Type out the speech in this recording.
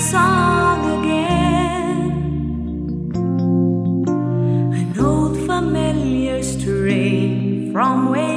song again. An old familiar strain from where.